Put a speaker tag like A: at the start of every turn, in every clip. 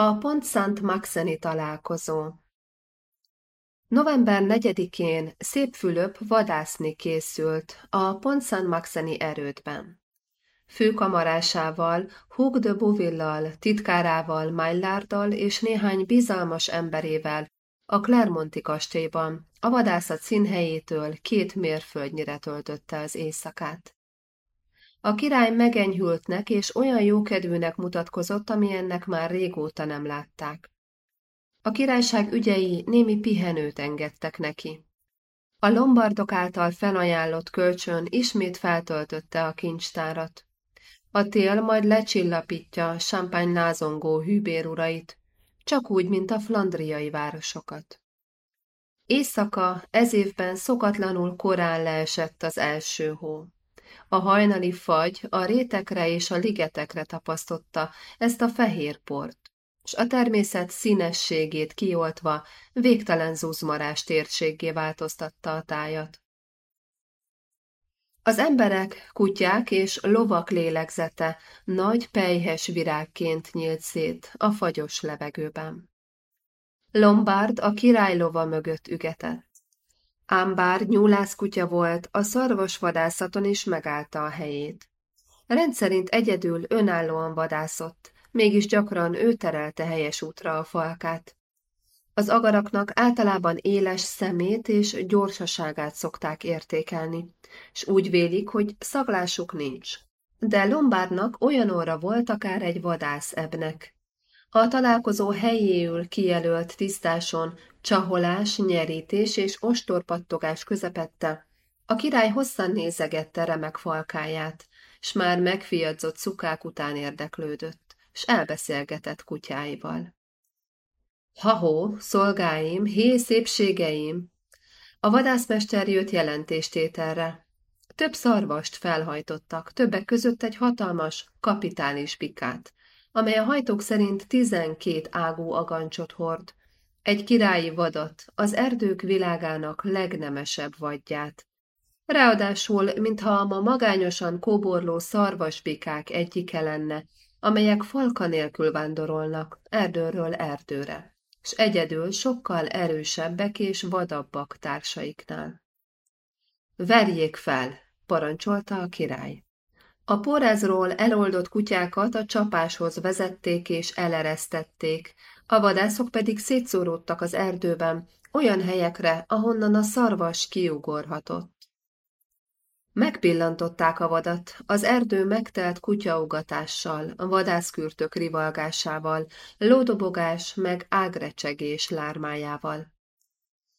A: A Pont Szent Maxeni találkozó November 4-én Szép Fülöp vadászni készült a Pont Szent Maxeni erődben. Főkamarásával, Hug de Bouvillal, titkárával, Maillarddal és néhány bizalmas emberével a Clermonti kastélyban, a vadászat színhelyétől két mérföldnyire töltötte az éjszakát. A király megenyhültnek és olyan jókedvűnek mutatkozott, amilyennek már régóta nem látták. A királyság ügyei némi pihenőt engedtek neki. A lombardok által felajánlott kölcsön ismét feltöltötte a kincstárat. A tél majd lecsillapítja champagne lázongó hűbérurait, csak úgy, mint a flandriai városokat. Éjszaka ez évben szokatlanul korán leesett az első hó. A hajnali fagy a rétekre és a ligetekre tapasztotta ezt a fehér port, s a természet színességét kioltva végtelen zuzmarás térséggé változtatta a tájat. Az emberek, kutyák és lovak lélegzete nagy pejhes virágként nyílt szét a fagyos levegőben. Lombard a királylova mögött ügetett. Ám bár nyúlászkutya volt, a szarvasvadászaton is megállta a helyét. Rendszerint egyedül önállóan vadászott, mégis gyakran ő terelte helyes útra a falkát. Az agaraknak általában éles szemét és gyorsaságát szokták értékelni, s úgy vélik, hogy szaglásuk nincs. De Lombárnak olyan óra volt akár egy vadász ebnek. A találkozó helyéül kijelölt tisztáson csaholás, nyerítés és ostorpattogás közepette, a király hosszan nézegette remek falkáját, s már megfiadzott szukák után érdeklődött, s elbeszélgetett kutyáival. Ha-hó, szolgáim, hé, szépségeim! A vadászmester jött jelentéstételre. Több szarvast felhajtottak, többek között egy hatalmas, kapitális bikát, amely a hajtók szerint tizenkét ágú agancsot hord, egy királyi vadat, az erdők világának legnemesebb vadját. Ráadásul, mintha a ma magányosan kóborló szarvasbikák egyike lenne, amelyek falka nélkül vándorolnak erdőről erdőre, s egyedül sokkal erősebbek és vadabbak társaiknál. Verjék fel, parancsolta a király. A porázról eloldott kutyákat a csapáshoz vezették és eleresztették, a vadászok pedig szétszóródtak az erdőben, olyan helyekre, ahonnan a szarvas kiugorhatott. Megpillantották a vadat, az erdő megtelt kutyaugatással, vadászkürtök rivalgásával, lódobogás meg ágrecsegés lármájával.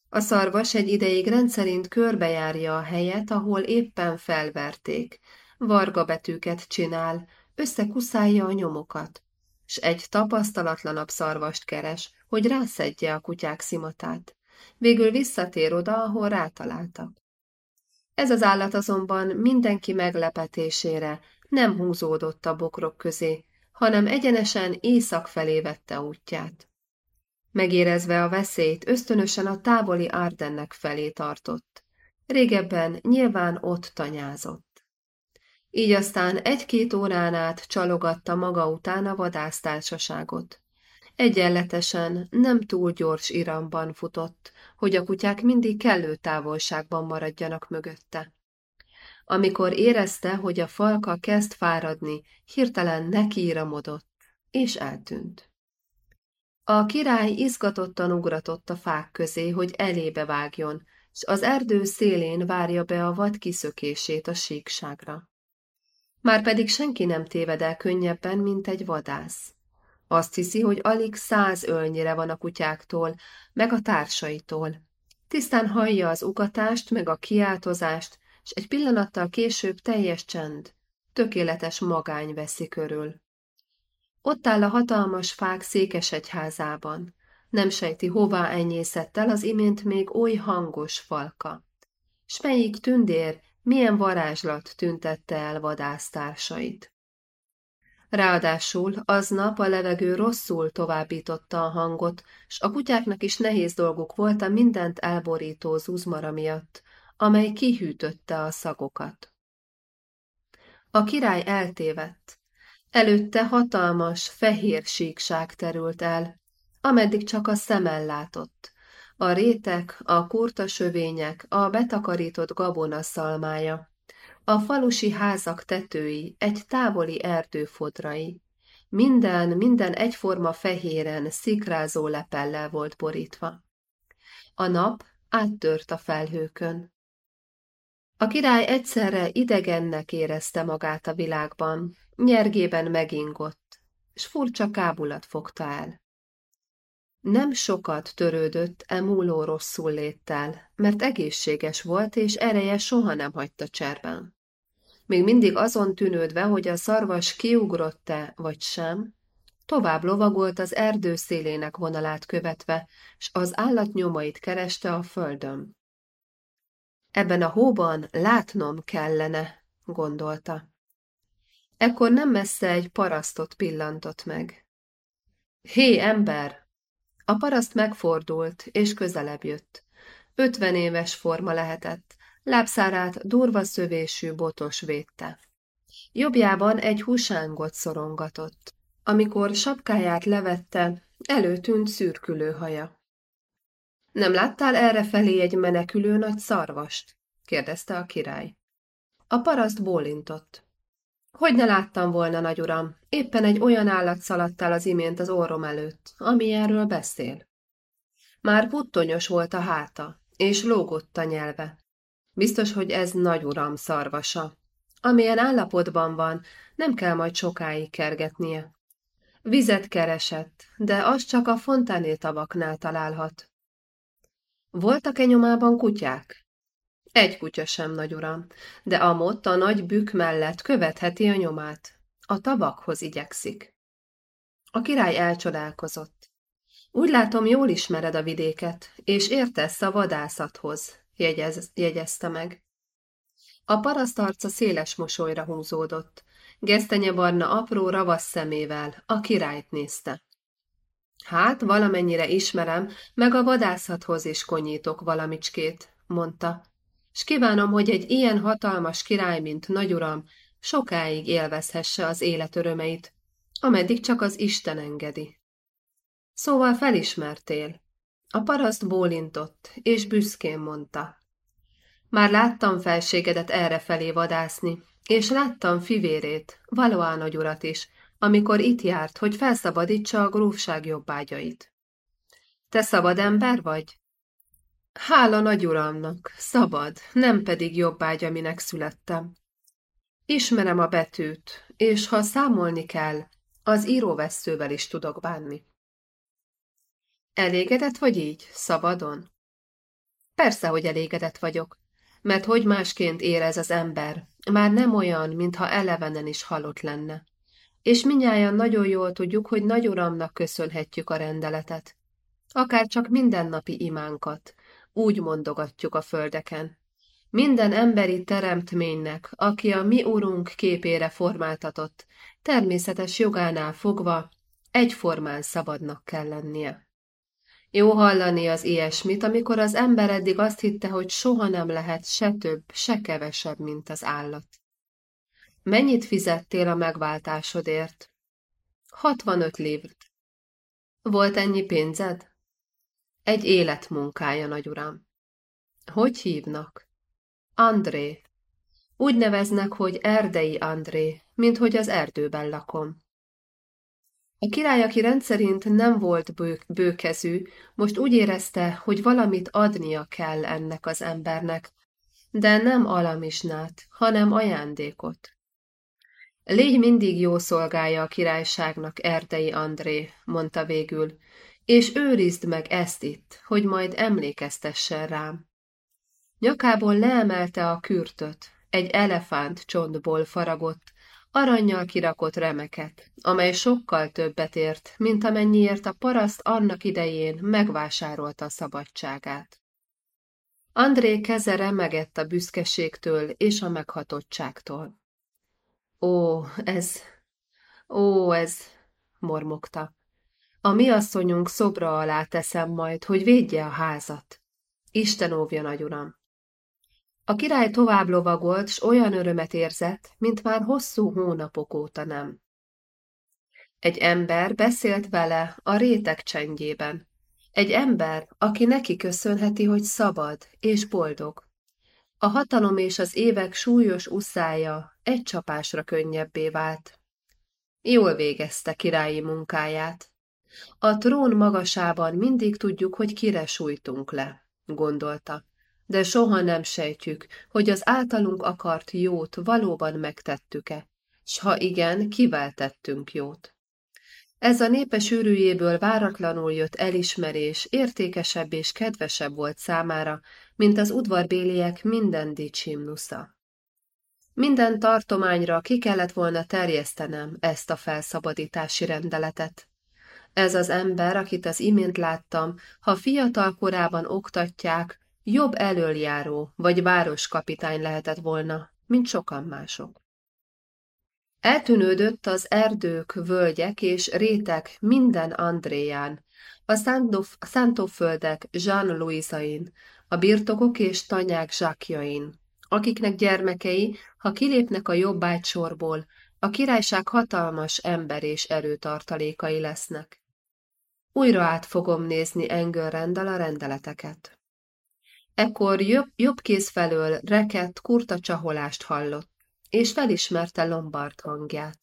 A: A szarvas egy ideig rendszerint körbejárja a helyet, ahol éppen felverték, varga betűket csinál, összekuszálja a nyomokat, s egy tapasztalatlanabb szarvast keres, hogy rászedje a kutyák szimatát. Végül visszatér oda, ahol rátaláltak. Ez az állat azonban mindenki meglepetésére nem húzódott a bokrok közé, hanem egyenesen észak felé vette útját. Megérezve a veszélyt, ösztönösen a távoli Ardennek felé tartott. Régebben nyilván ott tanyázott. Így aztán egy-két órán át csalogatta maga után a vadásztársaságot. Egyenletesen, nem túl gyors iramban futott, hogy a kutyák mindig kellő távolságban maradjanak mögötte. Amikor érezte, hogy a falka kezd fáradni, hirtelen nekiiramodott, és eltűnt. A király izgatottan ugratott a fák közé, hogy elébe vágjon, s az erdő szélén várja be a vad kiszökését a síkságra. Márpedig senki nem téved el könnyebben, mint egy vadász. Azt hiszi, hogy alig száz ölnyire van a kutyáktól, meg a társaitól. Tisztán hallja az ugatást, meg a kiáltozást, és egy pillanattal később teljes csend, tökéletes magány veszi körül. Ott áll a hatalmas fák székesegyházában. Nem sejti, hová enyészett el az imént még oly hangos falka. S melyik tündér milyen varázslat tüntette el vadásztársait. Ráadásul aznap a levegő rosszul továbbította a hangot, s a kutyáknak is nehéz dolguk volt a mindent elborító zuzmara miatt, amely kihűtötte a szagokat. A király eltévedt. Előtte hatalmas, fehér síkság terült el, ameddig csak a szemel látott. A rétek, a kurtasövények, a betakarított gabona szalmája, a falusi házak tetői, egy távoli erdő fodrai. Minden, minden egyforma fehéren, szikrázó lepellel volt borítva. A nap áttört a felhőkön. A király egyszerre idegennek érezte magát a világban, nyergében megingott, s furcsa kábulat fogta el. Nem sokat törődött e múló rosszul léttel, mert egészséges volt, és ereje soha nem hagyta cserben. Még mindig azon tűnődve, hogy a szarvas kiugrott-e, vagy sem, tovább lovagolt az erdő szélének vonalát követve, s az állat nyomait kereste a földön. Ebben a hóban látnom kellene, gondolta. Ekkor nem messze egy parasztot pillantott meg. Hé, ember! A paraszt megfordult, és közelebb jött. Ötven éves forma lehetett, lábszárát durva szövésű botos védte. Jobbjában egy húsángot szorongatott. Amikor sapkáját levette, előtűnt szürkülő haja. Nem láttál errefelé egy menekülő nagy szarvast? kérdezte a király. A paraszt bólintott. Hogy ne láttam volna, nagy uram, éppen egy olyan állat szaladt el az imént az orrom előtt, ami erről beszél. Már puttonyos volt a háta, és lógott a nyelve. Biztos, hogy ez nagy uram szarvasa. Amilyen állapotban van, nem kell majd sokáig kergetnie. Vizet keresett, de az csak a fontáné tavaknál találhat. Voltak-e nyomában kutyák? Egy kutya sem, nagy uram, de Amott a nagy bükk mellett követheti a nyomát. A tabakhoz igyekszik. A király elcsodálkozott. Úgy látom, jól ismered a vidéket, és értesz a vadászathoz, jegyez, jegyezte meg. A paraszt arca széles mosolyra húzódott. Gesztenyebarna apró ravasz szemével a királyt nézte. Hát, valamennyire ismerem, meg a vadászathoz is konyítok valamicskét, mondta, s kívánom, hogy egy ilyen hatalmas király, mint nagyuram, sokáig élvezhesse az élet örömeit, ameddig csak az Isten engedi. Szóval felismertél. A paraszt bólintott, és büszkén mondta. Már láttam felségedet errefelé vadászni, és láttam fivérét, Valoá nagyurat is, amikor itt járt, hogy felszabadítsa a grófság jobbágyait. Te szabad ember vagy? Hála nagyuramnak, szabad, nem pedig jobbágy, aminek születtem. Ismerem a betűt, és ha számolni kell, az íróvesszővel is tudok bánni. Elégedett vagy így, szabadon? Persze, hogy elégedett vagyok, mert hogy másként érez az ember, már nem olyan, mintha elevenen is halott lenne. És minnyáján nagyon jól tudjuk, hogy nagy uramnak köszönhetjük a rendeletet. Akár csak mindennapi imánkat, úgy mondogatjuk a földeken. Minden emberi teremtménynek, aki a mi urunk képére formáltatott, természetes jogánál fogva egyformán szabadnak kell lennie. Jó hallani az ilyesmit, amikor az ember eddig azt hitte, hogy soha nem lehet se több, se kevesebb, mint az állat. Mennyit fizettél a megváltásodért? 65 livrt. Volt ennyi pénzed? Egy életmunkája, nagy uram. Hogy hívnak? André. Úgy neveznek, hogy Erdei André, mint hogy az erdőben lakom. A király, aki rendszerint nem volt bő, bőkezű, most úgy érezte, hogy valamit adnia kell ennek az embernek, de nem alamisnát, hanem ajándékot. Légy mindig jó szolgája a királyságnak, Erdei André, mondta végül, és őrizd meg ezt itt, hogy majd emlékeztessen rám. Nyakából leemelte a kürtöt, egy elefánt csontból faragott, aranyjal kirakott remeket, amely sokkal többet ért, mint amennyiért a paraszt annak idején megvásárolta a szabadságát. André keze remegett a büszkeségtől és a meghatottságtól. Ó, ez, ó, ez, mormogta. A mi asszonyunk szobra alá teszem majd, hogy védje a házat. Isten óvja, nagy uram. A király tovább lovagolt, s olyan örömet érzett, mint már hosszú hónapok óta nem. Egy ember beszélt vele a rétek csendjében. Egy ember, aki neki köszönheti, hogy szabad és boldog. A hatalom és az évek súlyos uszája egy csapásra könnyebbé vált. Jól végezte királyi munkáját. A trón magasában mindig tudjuk, hogy kire sújtunk le, gondolta, de soha nem sejtjük, hogy az általunk akart jót valóban megtettük-e, s ha igen, kivel tettünk jót. Ez a népe sűrűjéből váratlanul jött elismerés értékesebb és kedvesebb volt számára, mint az udvarbéliek minden dicsimnusza. Minden tartományra ki kellett volna terjesztenem ezt a felszabadítási rendeletet. Ez az ember, akit az imént láttam, ha fiatal korában oktatják, jobb elöljáró vagy városkapitány lehetett volna, mint sokan mások. Eltűnődött az erdők, völgyek és rétek minden Andréján, a szántóföldek Jean Louisain, a birtokok és tanyák zsákjain, akiknek gyermekei, ha kilépnek a jobbágy sorból, a királyság hatalmas ember és erőtartalékai lesznek. Újra át fogom nézni Engölrendel a rendeleteket. Ekkor jobb, jobb kéz felől rekett kurta csaholást hallott, és felismerte Lombard hangját.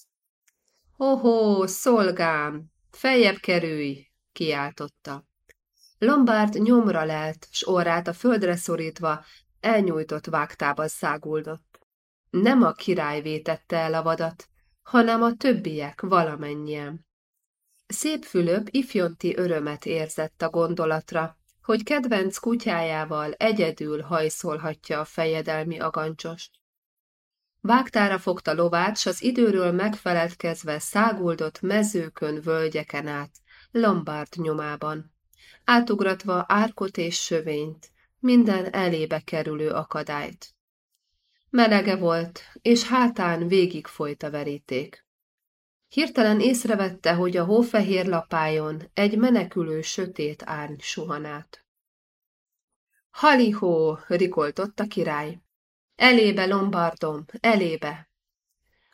A: Ho-ho, szolgám, feljebb kerülj, kiáltotta. Lombard nyomra lelt, s orrát a földre szorítva, elnyújtott vágtába száguldott. Nem a király vétette el a vadat, hanem a többiek valamennyien. Szép Fülöp ifjonti örömet érzett a gondolatra, hogy kedvenc kutyájával egyedül hajszolhatja a fejedelmi agancsost. Vágtára fogta lovát, s az időről megfeledkezve száguldott mezőkön, völgyeken át, Lombard nyomában. Átugratva árkot és sövényt, minden elébe kerülő akadályt. Melege volt, és hátán végig folyt a veríték. Hirtelen észrevette, hogy a hófehér lapájon egy menekülő sötét árny suhanát. Halihó, rikoltott a király. Elébe, Lombardom, elébe!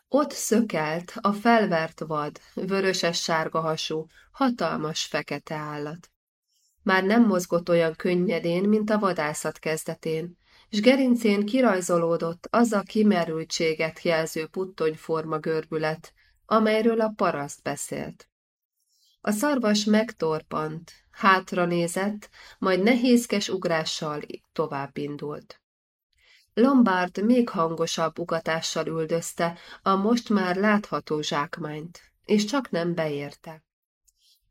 A: Ott szökelt a felvert vad, vöröses-sárga hasú, hatalmas fekete állat. Már nem mozgott olyan könnyedén, mint a vadászat kezdetén, s gerincén kirajzolódott az a kimerültséget jelző puttonyforma görbület, amelyről a paraszt beszélt. A szarvas megtorpant, hátra nézett, majd nehézkes ugrással tovább indult. Lombard még hangosabb ugatással üldözte a most már látható zsákmányt, és csak nem beérte.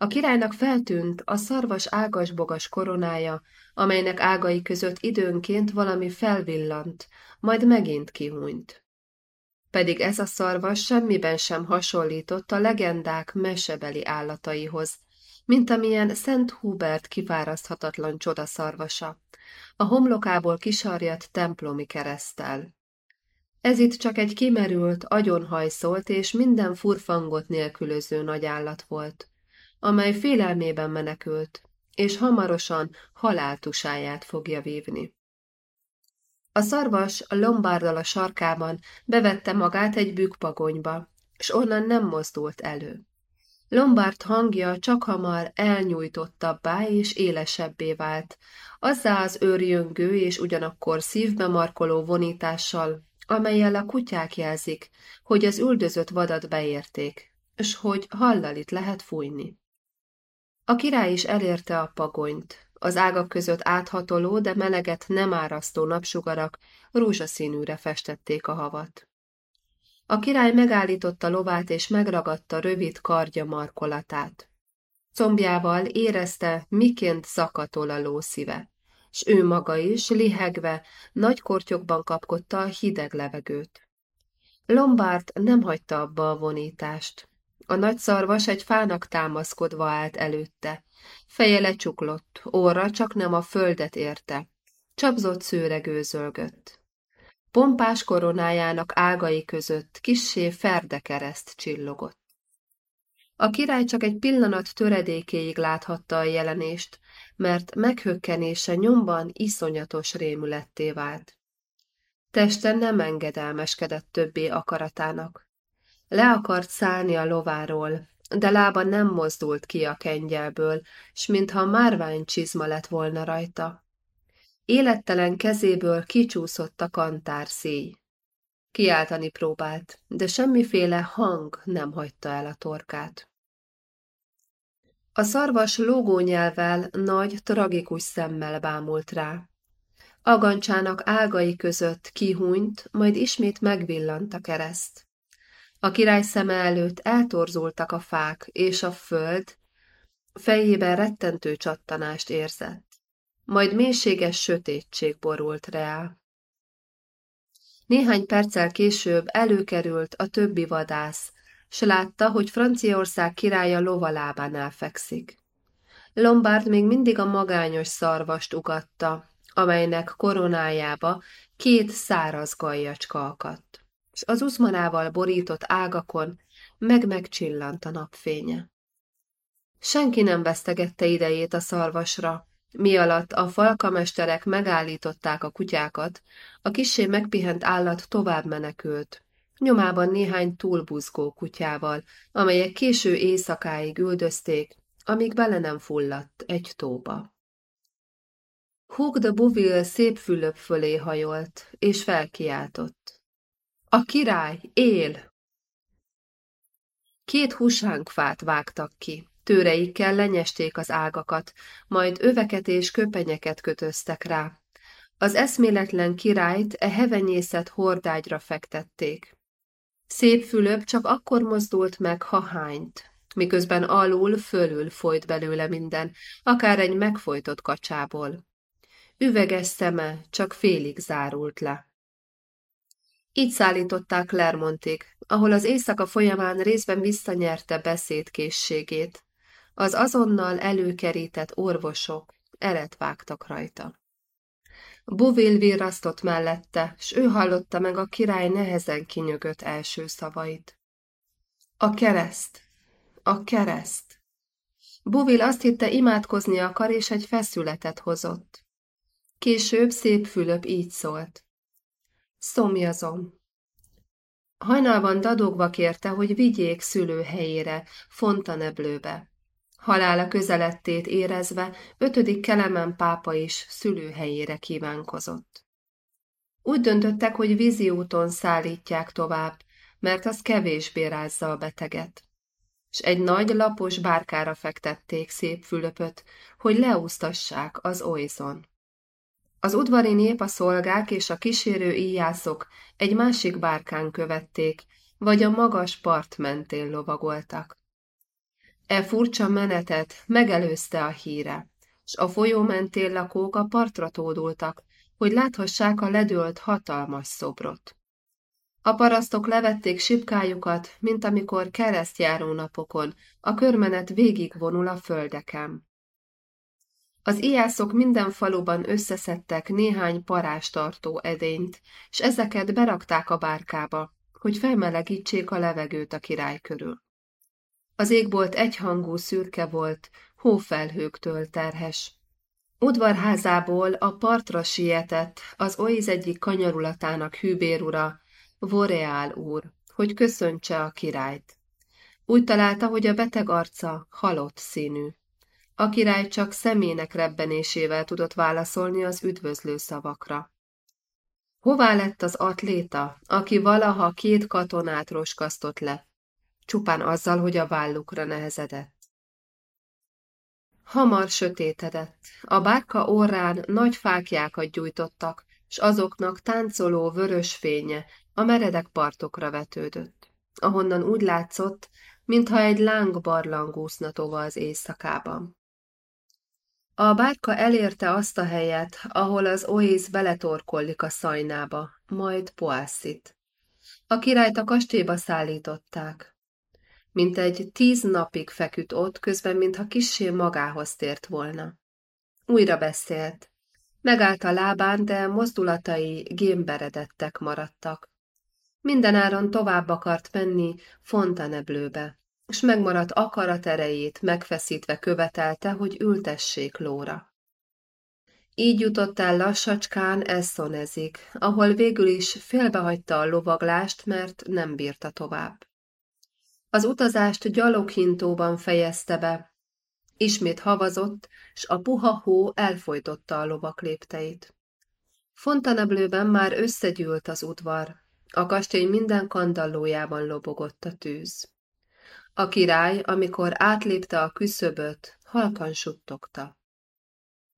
A: A királynak feltűnt a szarvas ágasbogas koronája, amelynek ágai között időnként valami felvillant, majd megint kihúnyt. Pedig ez a szarvas semmiben sem hasonlított a legendák mesebeli állataihoz, mint amilyen Szent Hubert kifáraszthatatlan csodaszarvasa, a homlokából kisarjat templomi keresztel. Ez itt csak egy kimerült, agyonhajszolt és minden furfangot nélkülöző nagy állat volt, amely félelmében menekült, és hamarosan haláltusáját fogja vívni. A szarvas a lombárdal a sarkában bevette magát egy bükpagonyba, s onnan nem mozdult elő. Lombard hangja csak hamar elnyújtottabbá és élesebbé vált, azzá az őrjöngő és ugyanakkor szívbe markoló vonítással, amelyel a kutyák jelzik, hogy az üldözött vadat beérték, s hogy hallalit lehet fújni. A király is elérte a pagonyt, az ágak között áthatoló, de meleget nem árasztó napsugarak rózsaszínűre festették a havat. A király megállította lovát és megragadta rövid kardja markolatát. Combjával érezte, miként szakatol a ló szíve, s ő maga is, lihegve, nagy kortyokban kapkodta a hideg levegőt. Lombard nem hagyta abba a vonítást. A nagy szarvas egy fának támaszkodva állt előtte. Feje lecsuklott, óra csak nem a földet érte. Csapzott szőre gőzölgött. Pompás koronájának ágai között kissé ferdekereszt csillogott. A király csak egy pillanat töredékéig láthatta a jelenést, mert meghökkenése nyomban iszonyatos rémületté vált. Teste nem engedelmeskedett többé akaratának. Le akart szállni a lováról, de lába nem mozdult ki a kengyelből, s mintha márvány csizma lett volna rajta. Élettelen kezéből kicsúszott a kantár széj. Kiáltani próbált, de semmiféle hang nem hagyta el a torkát. A szarvas lógónyelvel nagy, tragikus szemmel bámult rá. Agancsának ágai között kihúnyt, majd ismét megvillant a kereszt. A király szeme előtt eltorzultak a fák, és a föld fejében rettentő csattanást érzett. Majd mélységes sötétség borult rá. Néhány perccel később előkerült a többi vadász, s látta, hogy Franciaország királya lovalábánál fekszik. Lombard még mindig a magányos szarvast ugatta, amelynek koronájába két száraz gajjacska akadt, és az uzmanával borított ágakon meg-megcsillant a napfénye. Senki nem vesztegette idejét a szarvasra, mi alatt a falkamesterek megállították a kutyákat, a kissé megpihent állat tovább menekült, nyomában néhány túlbuzgó kutyával, amelyek késő éjszakáig üldözték, amíg bele nem fulladt egy tóba. Hug de Bouville szép fülöp fölé hajolt, és felkiáltott. A király él! Két húsánkfát vágtak ki, tőreikkel lenyesték az ágakat, majd öveket és köpenyeket kötöztek rá. Az eszméletlen királyt e hevenyészet hordágyra fektették. Szép Fülöp csak akkor mozdult meg, ha hányt, miközben alul, fölül folyt belőle minden, akár egy megfojtott kacsából. Üveges szeme csak félig zárult le. Így szállították Clermontig, ahol az éjszaka folyamán részben visszanyerte beszédkészségét. Az azonnal előkerített orvosok eret vágtak rajta. Bovil virrasztott mellette, s ő hallotta meg a király nehezen kinyögött első szavait. A kereszt! A kereszt! Bovil azt hitte imádkozni akar, és egy feszületet hozott. Később szép Fülöp így szólt. Szomjazom. Hajnalban dadogva kérte, hogy vigyék szülőhelyére, Fontaneblőbe. Halála közelettét érezve, ötödik Kelemen pápa is szülőhelyére kívánkozott. Úgy döntöttek, hogy vízi úton szállítják tovább, mert az kevésbé rázza a beteget. És egy nagy lapos bárkára fektették szép Fülöpöt, hogy leúsztassák az olyzon. Az udvari nép, a szolgák és a kísérő íjászok egy másik bárkán követték, vagy a magas part mentén lovagoltak. E furcsa menetet megelőzte a híre, s a folyó mentén lakók a partra tódultak, hogy láthassák a ledőlt hatalmas szobrot. A parasztok levették sipkájukat, mint amikor keresztjáró napokon a körmenet végigvonul a földeken. Az ijászok minden faluban összeszedtek néhány parástartó edényt, és ezeket berakták a bárkába, hogy felmelegítsék a levegőt a király körül. Az égbolt egyhangú szürke volt, hófelhőktől terhes. Udvarházából a partra sietett az Oiz egyik kanyarulatának hűbérura, Voreál úr, hogy köszöntse a királyt. Úgy találta, hogy a beteg arca halott színű. A király csak szemének rebbenésével tudott válaszolni az üdvözlő szavakra. Hová lett az atléta, aki valaha két katonát roskasztott le, csupán azzal, hogy a vállukra nehezedett? Hamar sötétedett, a bárka orrán nagy fákjákat gyújtottak, s azoknak táncoló vörös fénye a meredek partokra vetődött, ahonnan úgy látszott, mintha egy láng barlang úszna tova az éjszakában. A bárka elérte azt a helyet, ahol az Oész beletorkollik a szajnába, majd Poászit. A királyt a kastélyba szállították. Mint egy tíz napig feküdt ott, közben mintha kissé magához tért volna. Újra beszélt. Megállt a lábán, de mozdulatai gémberedettek maradtak. Mindenáron tovább akart menni Fontaneblőbe s megmaradt akarat erejét megfeszítve követelte, hogy ültessék lóra. Így jutott el lassacskán Eszonezig, ahol végül is félbehagyta a lovaglást, mert nem bírta tovább. Az utazást gyaloghintóban fejezte be. Ismét havazott, s a puha hó elfolytotta a lovak lépteit. Fontaneblőben már összegyűlt az udvar, a kastély minden kandallójában lobogott a tűz. A király, amikor átlépte a küszöböt, halkan suttogta.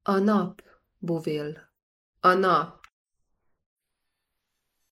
A: A nap, Buvil, a nap.